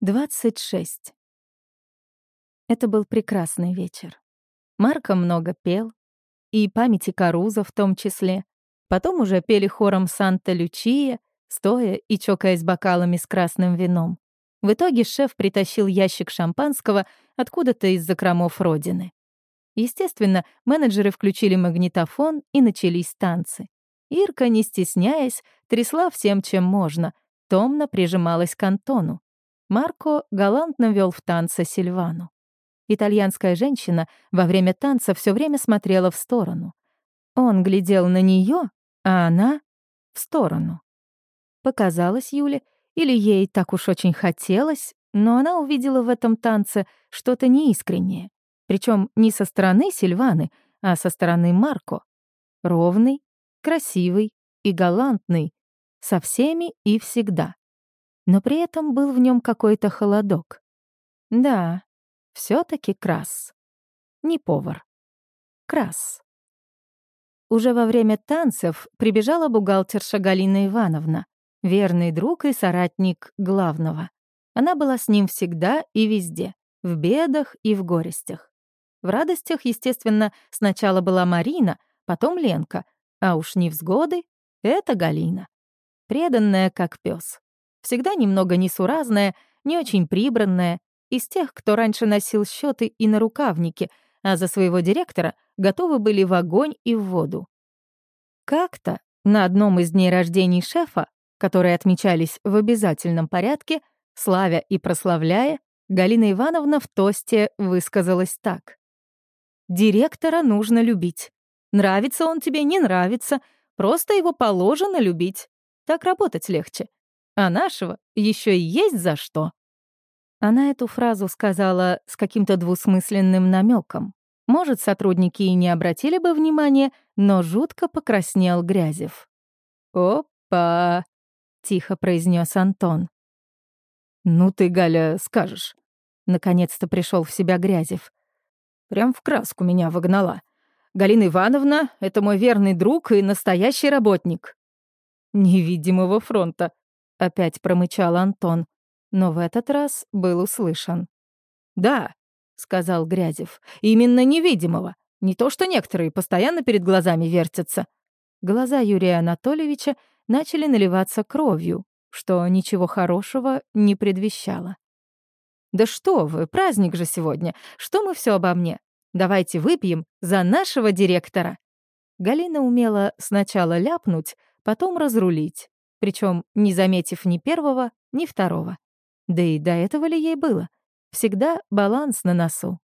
26. Это был прекрасный вечер. Марко много пел, и памяти Каруза в том числе. Потом уже пели хором «Санта-Лючия», стоя и чокаясь бокалами с красным вином. В итоге шеф притащил ящик шампанского откуда-то из закромов родины. Естественно, менеджеры включили магнитофон, и начались танцы. Ирка, не стесняясь, трясла всем, чем можно, томно прижималась к Антону. Марко галантно вел в танце Сильвану. Итальянская женщина во время танца все время смотрела в сторону. Он глядел на нее, а она — в сторону. Показалось Юле, или ей так уж очень хотелось, но она увидела в этом танце что-то неискреннее. Причем не со стороны Сильваны, а со стороны Марко. Ровный, красивый и галантный. Со всеми и всегда но при этом был в нем какой-то холодок. Да, все таки крас. Не повар. Крас. Уже во время танцев прибежала бухгалтерша Галина Ивановна, верный друг и соратник главного. Она была с ним всегда и везде, в бедах и в горестях. В радостях, естественно, сначала была Марина, потом Ленка, а уж невзгоды — это Галина. Преданная, как пес всегда немного несуразная, не очень прибранная, из тех, кто раньше носил счеты и на рукавнике, а за своего директора готовы были в огонь и в воду. Как-то на одном из дней рождений шефа, которые отмечались в обязательном порядке, славя и прославляя, Галина Ивановна в тосте высказалась так. «Директора нужно любить. Нравится он тебе, не нравится, просто его положено любить. Так работать легче а нашего еще и есть за что». Она эту фразу сказала с каким-то двусмысленным намеком. Может, сотрудники и не обратили бы внимания, но жутко покраснел Грязев. «Опа!» — тихо произнес Антон. «Ну ты, Галя, скажешь». Наконец-то пришел в себя Грязев. Прям в краску меня выгнала. Галина Ивановна — это мой верный друг и настоящий работник. Невидимого фронта, — опять промычал Антон, но в этот раз был услышан. «Да», — сказал Грязев, — «именно невидимого. Не то что некоторые постоянно перед глазами вертятся». Глаза Юрия Анатольевича начали наливаться кровью, что ничего хорошего не предвещало. «Да что вы, праздник же сегодня. Что мы все обо мне? Давайте выпьем за нашего директора». Галина умела сначала ляпнуть, потом разрулить, причем не заметив ни первого, ни второго. Да и до этого ли ей было? Всегда баланс на носу.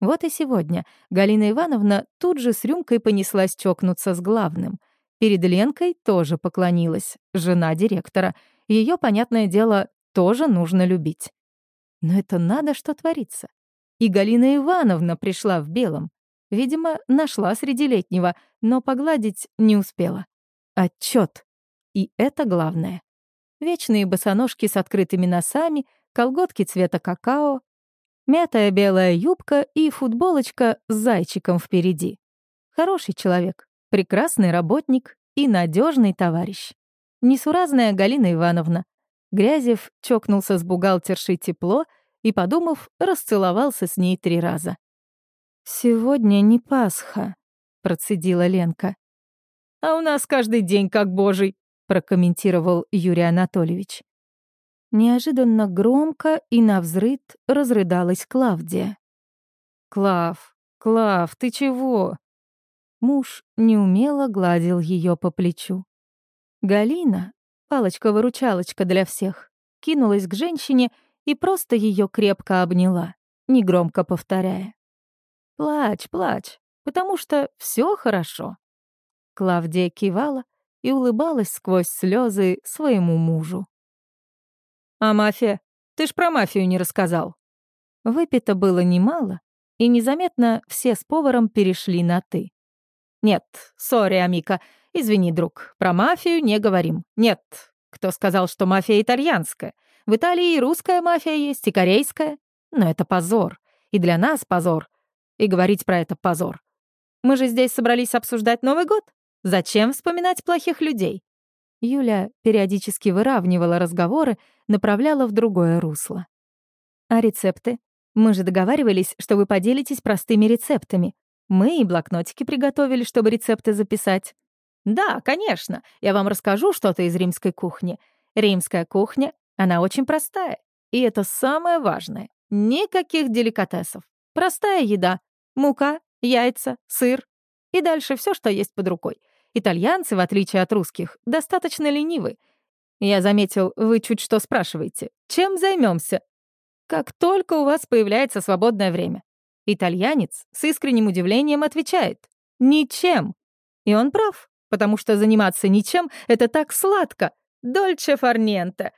Вот и сегодня Галина Ивановна тут же с рюмкой понеслась чокнуться с главным. Перед Ленкой тоже поклонилась, жена директора. Ее, понятное дело, тоже нужно любить. Но это надо, что творится. И Галина Ивановна пришла в белом. Видимо, нашла среди летнего, но погладить не успела. Отчет. И это главное. Вечные босоножки с открытыми носами, колготки цвета какао, мятая белая юбка и футболочка с зайчиком впереди. Хороший человек, прекрасный работник и надежный товарищ. Несуразная Галина Ивановна. Грязев чокнулся с бухгалтершей тепло и, подумав, расцеловался с ней три раза. «Сегодня не Пасха», — процедила Ленка. «А у нас каждый день как божий», прокомментировал Юрий Анатольевич. Неожиданно громко и навзрыд разрыдалась Клавдия. «Клав, Клав, ты чего?» Муж неумело гладил ее по плечу. Галина, палочка-выручалочка для всех, кинулась к женщине и просто ее крепко обняла, негромко повторяя. «Плачь, плачь, потому что все хорошо». Клавдия кивала, и улыбалась сквозь слезы своему мужу. «А мафия? Ты ж про мафию не рассказал». Выпито было немало, и незаметно все с поваром перешли на «ты». «Нет, сори, Амика, извини, друг, про мафию не говорим. Нет, кто сказал, что мафия итальянская? В Италии и русская мафия есть, и корейская. Но это позор. И для нас позор. И говорить про это позор. Мы же здесь собрались обсуждать Новый год. Зачем вспоминать плохих людей? Юля периодически выравнивала разговоры, направляла в другое русло. «А рецепты? Мы же договаривались, что вы поделитесь простыми рецептами. Мы и блокнотики приготовили, чтобы рецепты записать». «Да, конечно. Я вам расскажу что-то из римской кухни. Римская кухня, она очень простая. И это самое важное. Никаких деликатесов. Простая еда. Мука, яйца, сыр. И дальше все, что есть под рукой. Итальянцы, в отличие от русских, достаточно ленивы. Я заметил, вы чуть что спрашиваете. Чем займемся? Как только у вас появляется свободное время. Итальянец с искренним удивлением отвечает. Ничем. И он прав, потому что заниматься ничем — это так сладко. Дольче фарненте.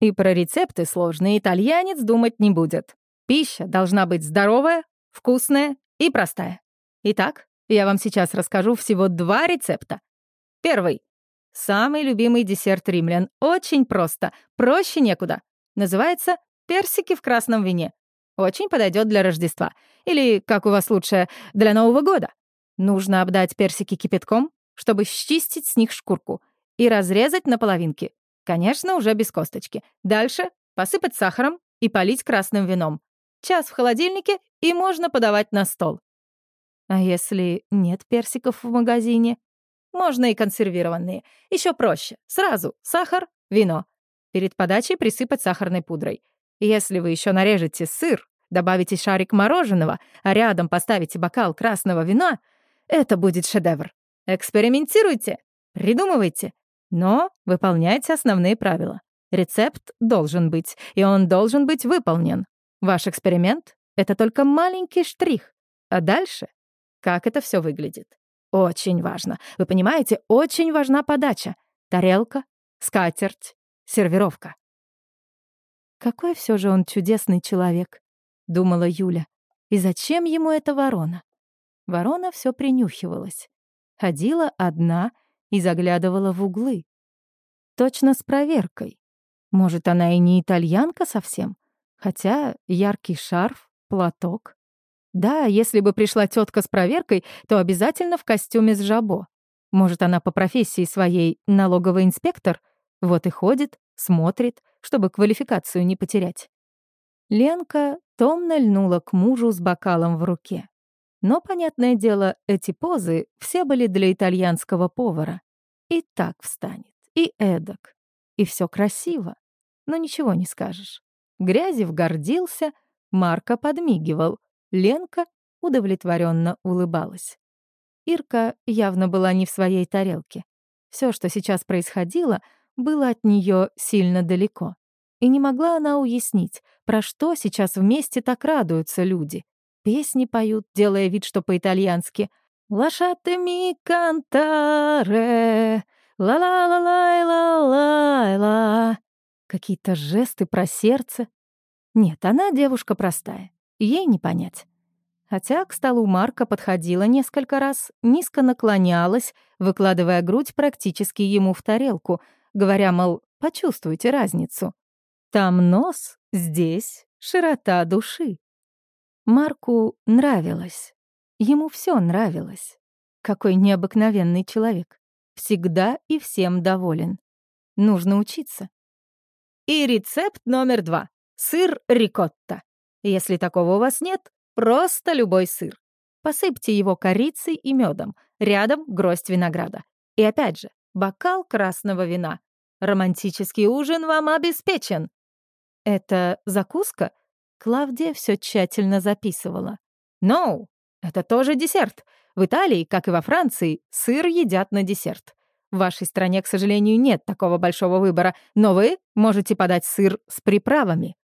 И про рецепты сложные итальянец думать не будет. Пища должна быть здоровая, вкусная и простая. Итак, я вам сейчас расскажу всего два рецепта. Первый. Самый любимый десерт римлян. Очень просто. Проще некуда. Называется «персики в красном вине». Очень подойдет для Рождества. Или, как у вас лучше, для Нового года. Нужно обдать персики кипятком, чтобы счистить с них шкурку, и разрезать на половинки. Конечно, уже без косточки. Дальше посыпать сахаром и полить красным вином. Час в холодильнике, и можно подавать на стол. А если нет персиков в магазине? Можно и консервированные. Еще проще. Сразу сахар, вино. Перед подачей присыпать сахарной пудрой. Если вы еще нарежете сыр, добавите шарик мороженого, а рядом поставите бокал красного вина, это будет шедевр. Экспериментируйте, придумывайте, но выполняйте основные правила. Рецепт должен быть, и он должен быть выполнен. Ваш эксперимент — это только маленький штрих, а дальше как это все выглядит. Очень важно. Вы понимаете, очень важна подача. Тарелка, скатерть, сервировка. Какой все же он чудесный человек, думала Юля. И зачем ему эта ворона? Ворона все принюхивалась. Ходила одна и заглядывала в углы. Точно с проверкой. Может, она и не итальянка совсем? Хотя яркий шарф, платок. Да, если бы пришла тетка с проверкой, то обязательно в костюме с жабо. Может, она по профессии своей налоговый инспектор? Вот и ходит, смотрит, чтобы квалификацию не потерять. Ленка томно льнула к мужу с бокалом в руке. Но, понятное дело, эти позы все были для итальянского повара. И так встанет, и эдак. И все красиво. Но ничего не скажешь. Грязев гордился, Марко подмигивал — Ленка удовлетворенно улыбалась. Ирка явно была не в своей тарелке. Все, что сейчас происходило, было от нее сильно далеко. И не могла она уяснить, про что сейчас вместе так радуются люди. Песни поют, делая вид, что по-итальянски. «Лошатами кантаре, ла-ла-ла-ла-ла-ла-ла». Какие-то жесты про сердце. Нет, она девушка простая ей не понять. Хотя к столу Марка подходила несколько раз, низко наклонялась, выкладывая грудь практически ему в тарелку, говоря, мол, почувствуйте разницу. Там нос, здесь широта души. Марку нравилось. Ему все нравилось. Какой необыкновенный человек. Всегда и всем доволен. Нужно учиться. И рецепт номер два. Сыр рикотта. Если такого у вас нет, просто любой сыр. Посыпьте его корицей и медом, рядом гроздь винограда. И опять же, бокал красного вина. Романтический ужин вам обеспечен. Это закуска? Клавдия все тщательно записывала. No, это тоже десерт. В Италии, как и во Франции, сыр едят на десерт. В вашей стране, к сожалению, нет такого большого выбора, но вы можете подать сыр с приправами.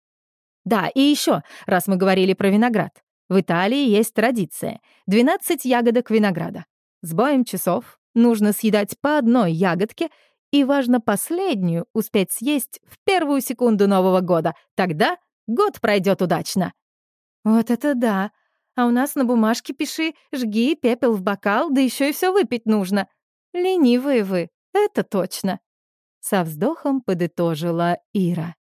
Да, и еще, раз мы говорили про виноград. В Италии есть традиция — 12 ягодок винограда. С боем часов нужно съедать по одной ягодке, и важно последнюю успеть съесть в первую секунду Нового года. Тогда год пройдет удачно. Вот это да! А у нас на бумажке пиши «жги пепел в бокал, да еще и все выпить нужно». Ленивые вы, это точно. Со вздохом подытожила Ира.